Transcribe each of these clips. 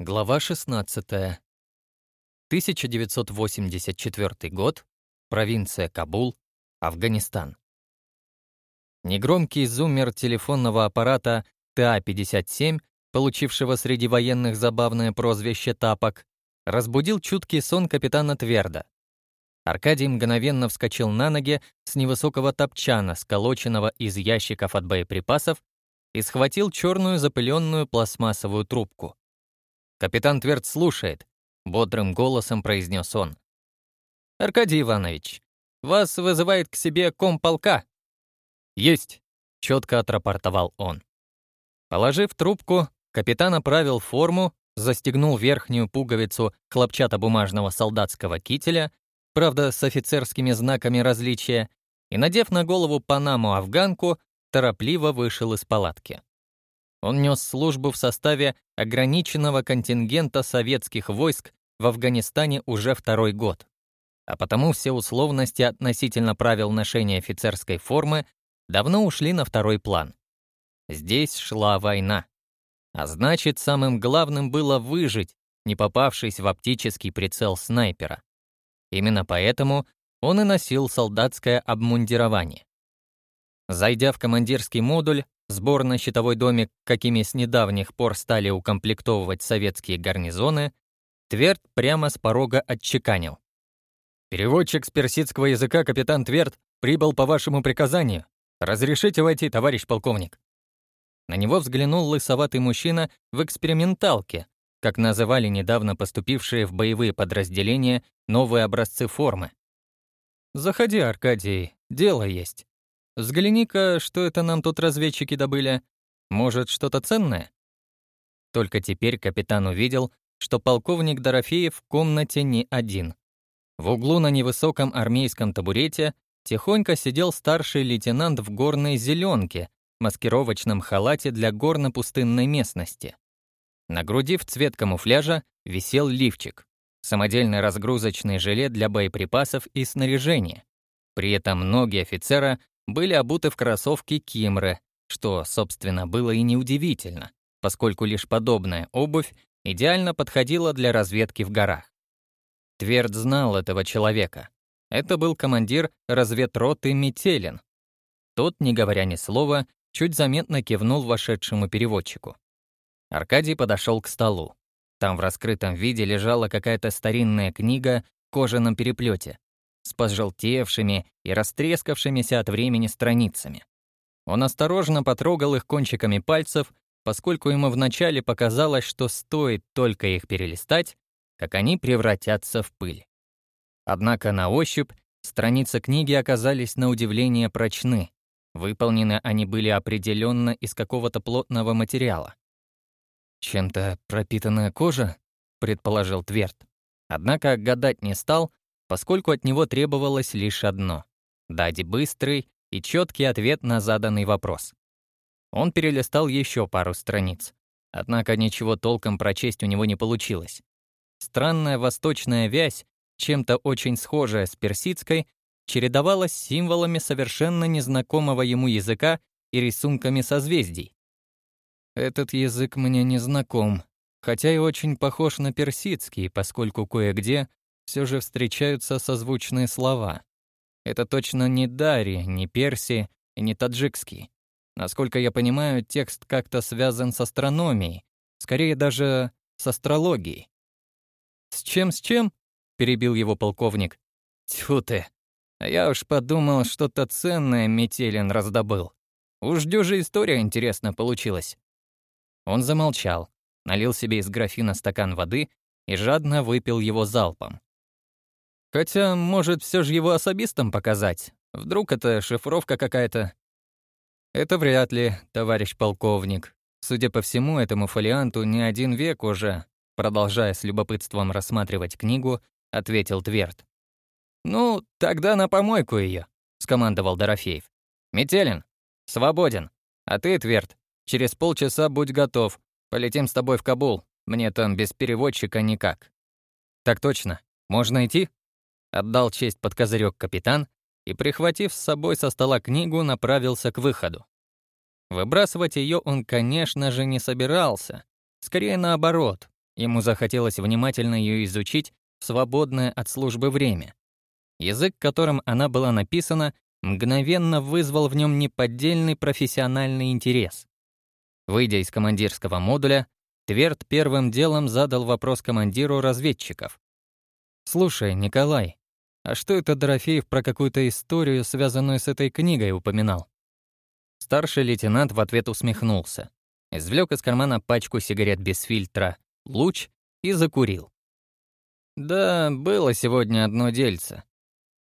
Глава 16. 1984 год. Провинция Кабул. Афганистан. Негромкий зуммер телефонного аппарата ТА-57, получившего среди военных забавное прозвище «Тапок», разбудил чуткий сон капитана Тверда. Аркадий мгновенно вскочил на ноги с невысокого топчана, сколоченного из ящиков от боеприпасов, и схватил черную запыленную пластмассовую трубку. «Капитан Тверд слушает», — бодрым голосом произнес он. «Аркадий Иванович, вас вызывает к себе комполка». «Есть», — четко отрапортовал он. Положив трубку, капитан оправил форму, застегнул верхнюю пуговицу хлопчатобумажного солдатского кителя, правда, с офицерскими знаками различия, и, надев на голову панаму-афганку, торопливо вышел из палатки. Он нес службу в составе ограниченного контингента советских войск в Афганистане уже второй год. А потому все условности относительно правил ношения офицерской формы давно ушли на второй план. Здесь шла война. А значит, самым главным было выжить, не попавшись в оптический прицел снайпера. Именно поэтому он и носил солдатское обмундирование. Зайдя в командирский модуль, сборно-щитовой домик, какими с недавних пор стали укомплектовывать советские гарнизоны, Тверд прямо с порога отчеканил. «Переводчик с персидского языка капитан Тверд прибыл по вашему приказанию. Разрешите войти, товарищ полковник». На него взглянул лысоватый мужчина в эксперименталке, как называли недавно поступившие в боевые подразделения новые образцы формы. «Заходи, Аркадий, дело есть». Взгляни-ка, что это нам тут разведчики добыли. Может, что-то ценное?» Только теперь капитан увидел, что полковник Дорофеев в комнате не один. В углу на невысоком армейском табурете тихонько сидел старший лейтенант в горной зеленке, маскировочном халате для горно-пустынной местности. На груди в цвет камуфляжа висел лифчик, самодельный разгрузочный жилет для боеприпасов и снаряжения. При этом ноги офицера были обуты в кроссовки Кимры, что, собственно, было и неудивительно, поскольку лишь подобная обувь идеально подходила для разведки в горах. Тверд знал этого человека. Это был командир разведроты Метелин. Тот, не говоря ни слова, чуть заметно кивнул вошедшему переводчику. Аркадий подошел к столу. Там в раскрытом виде лежала какая-то старинная книга в кожаном переплете, с пожелтевшими и растрескавшимися от времени страницами. Он осторожно потрогал их кончиками пальцев, поскольку ему вначале показалось, что стоит только их перелистать, как они превратятся в пыль. Однако на ощупь страницы книги оказались на удивление прочны. Выполнены они были определенно из какого-то плотного материала. «Чем-то пропитанная кожа?» — предположил Тверд. Однако гадать не стал, поскольку от него требовалось лишь одно — дать быстрый и четкий ответ на заданный вопрос. Он перелистал еще пару страниц. Однако ничего толком прочесть у него не получилось. Странная восточная вязь, чем-то очень схожая с персидской, чередовалась символами совершенно незнакомого ему языка и рисунками созвездий. «Этот язык мне не знаком, хотя и очень похож на персидский, поскольку кое-где все же встречаются созвучные слова. Это точно не дари, не перси и не таджикский. Насколько я понимаю, текст как-то связан с астрономией, скорее даже с астрологией. «С чем, с чем?» — перебил его полковник. «Тьфу ты! А я уж подумал, что-то ценное Метелин раздобыл. Уж дюжа история интересно получилась». Он замолчал, налил себе из графина стакан воды и жадно выпил его залпом. Хотя, может, все же его особистом показать? Вдруг это шифровка какая-то? Это вряд ли, товарищ полковник. Судя по всему, этому фолианту не один век уже. Продолжая с любопытством рассматривать книгу, ответил Тверд. «Ну, тогда на помойку ее, скомандовал Дорофеев. «Метелин, свободен. А ты, Тверд, через полчаса будь готов. Полетим с тобой в Кабул. Мне там без переводчика никак». «Так точно. Можно идти?» Отдал честь под козырек капитан и, прихватив с собой со стола книгу, направился к выходу. Выбрасывать её он, конечно же, не собирался. Скорее наоборот, ему захотелось внимательно её изучить в свободное от службы время. Язык, которым она была написана, мгновенно вызвал в нём неподдельный профессиональный интерес. Выйдя из командирского модуля, Тверд первым делом задал вопрос командиру разведчиков. «Слушай, Николай, а что это Дорофеев про какую-то историю, связанную с этой книгой, упоминал? Старший лейтенант в ответ усмехнулся. Извлек из кармана пачку сигарет без фильтра, луч и закурил. Да, было сегодня одно дельце.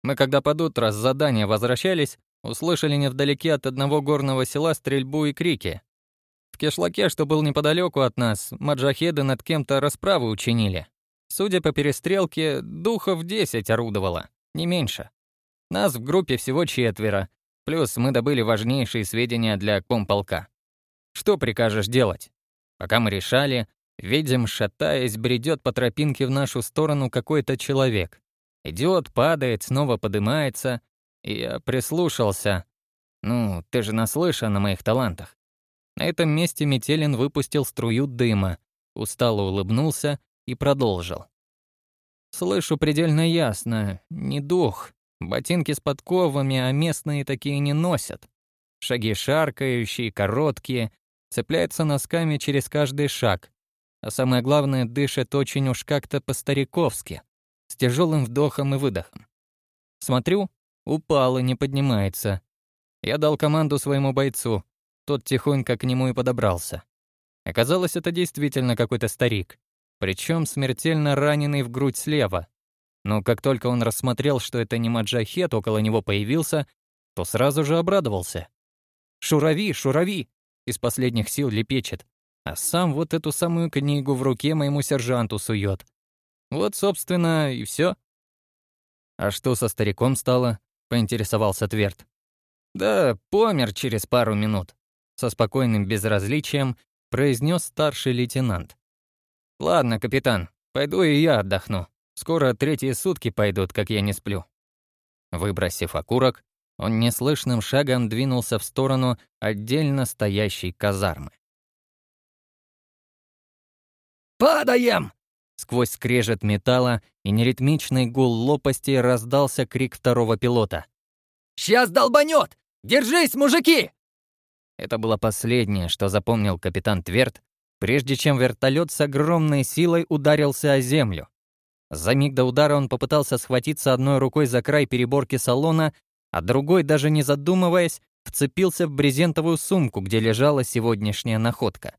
Мы когда под утро с задания возвращались, услышали невдалеке от одного горного села стрельбу и крики. В кешлаке, что был неподалеку от нас, маджахеды над кем-то расправы учинили. Судя по перестрелке, духов 10 орудовало не меньше. Нас в группе всего четверо, плюс мы добыли важнейшие сведения для комполка. Что прикажешь делать? Пока мы решали, видим, шатаясь, бредет по тропинке в нашу сторону какой-то человек. Идет, падает, снова поднимается. И я прислушался. Ну, ты же наслышан о моих талантах. На этом месте Метелин выпустил струю дыма, устало улыбнулся и продолжил. Слышу предельно ясно. Не дух. Ботинки с подковами, а местные такие не носят. Шаги шаркающие, короткие. Цепляется носками через каждый шаг. А самое главное, дышит очень уж как-то по-стариковски. С тяжелым вдохом и выдохом. Смотрю, упал и не поднимается. Я дал команду своему бойцу. Тот тихонько к нему и подобрался. Оказалось, это действительно какой-то старик причем смертельно раненый в грудь слева. Но как только он рассмотрел, что это не маджахет около него появился, то сразу же обрадовался. «Шурави, шурави!» — из последних сил лепечет. А сам вот эту самую книгу в руке моему сержанту сует. Вот, собственно, и все. «А что со стариком стало?» — поинтересовался Тверд. «Да помер через пару минут», — со спокойным безразличием произнес старший лейтенант. «Ладно, капитан, пойду и я отдохну. Скоро третьи сутки пойдут, как я не сплю». Выбросив окурок, он неслышным шагом двинулся в сторону отдельно стоящей казармы. «Падаем!» Сквозь скрежет металла и неритмичный гул лопасти раздался крик второго пилота. «Сейчас долбанет! Держись, мужики!» Это было последнее, что запомнил капитан Тверд прежде чем вертолет с огромной силой ударился о землю. За миг до удара он попытался схватиться одной рукой за край переборки салона, а другой, даже не задумываясь, вцепился в брезентовую сумку, где лежала сегодняшняя находка.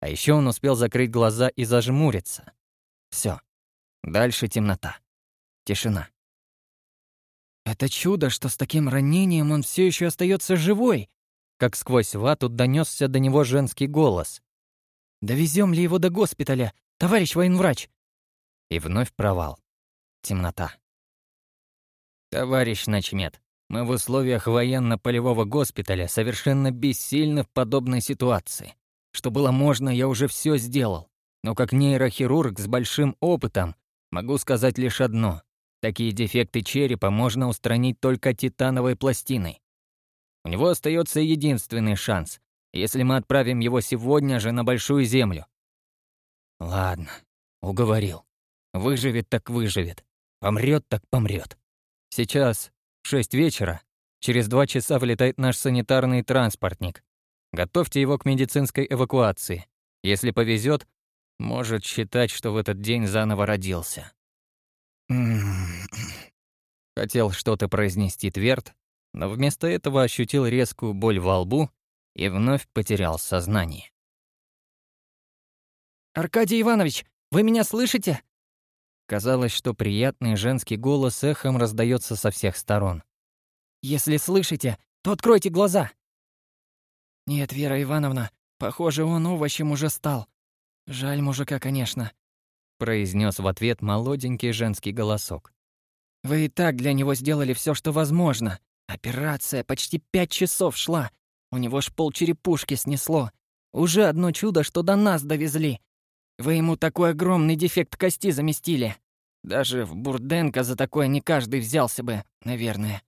А еще он успел закрыть глаза и зажмуриться. Все. Дальше темнота. Тишина. «Это чудо, что с таким ранением он все еще остается живой!» Как сквозь вату донесся до него женский голос. Довезем ли его до госпиталя, товарищ военврач?» И вновь провал. Темнота. «Товарищ начмет, мы в условиях военно-полевого госпиталя совершенно бессильны в подобной ситуации. Что было можно, я уже все сделал. Но как нейрохирург с большим опытом, могу сказать лишь одно. Такие дефекты черепа можно устранить только титановой пластиной. У него остается единственный шанс если мы отправим его сегодня же на Большую Землю». «Ладно», — уговорил. «Выживет так выживет. Помрет так помрет. Сейчас шесть вечера. Через два часа вылетает наш санитарный транспортник. Готовьте его к медицинской эвакуации. Если повезет, может считать, что в этот день заново родился». М-м-м. Хотел что-то произнести Тверд, но вместо этого ощутил резкую боль во лбу и вновь потерял сознание. «Аркадий Иванович, вы меня слышите?» Казалось, что приятный женский голос эхом раздается со всех сторон. «Если слышите, то откройте глаза!» «Нет, Вера Ивановна, похоже, он овощем уже стал. Жаль мужика, конечно», — произнес в ответ молоденький женский голосок. «Вы и так для него сделали все, что возможно. Операция почти пять часов шла, у него ж пол черепушки снесло. Уже одно чудо, что до нас довезли. Вы ему такой огромный дефект кости заместили. Даже в Бурденко за такое не каждый взялся бы, наверное».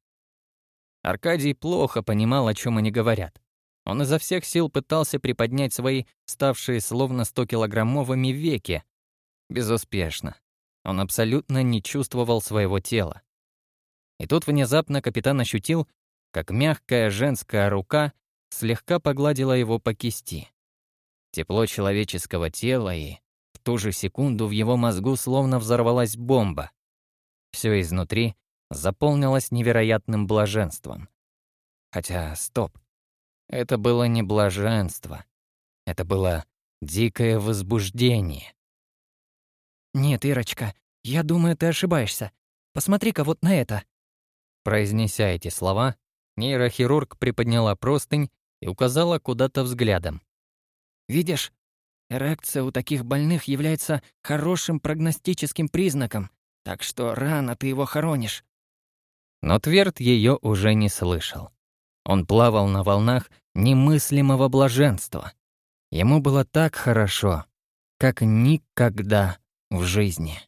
Аркадий плохо понимал, о чем они говорят. Он изо всех сил пытался приподнять свои, ставшие словно 100-килограммовыми веки. Безуспешно. Он абсолютно не чувствовал своего тела. И тут внезапно капитан ощутил, как мягкая женская рука слегка погладила его по кисти. Тепло человеческого тела и... В ту же секунду в его мозгу словно взорвалась бомба. Все изнутри заполнилось невероятным блаженством. Хотя, стоп. Это было не блаженство. Это было дикое возбуждение. «Нет, Ирочка, я думаю, ты ошибаешься. Посмотри-ка вот на это». Произнеся эти слова, нейрохирург приподняла простынь и указала куда-то взглядом. «Видишь, эрекция у таких больных является хорошим прогностическим признаком, так что рано ты его хоронишь». Но Тверд ее уже не слышал. Он плавал на волнах немыслимого блаженства. Ему было так хорошо, как никогда в жизни.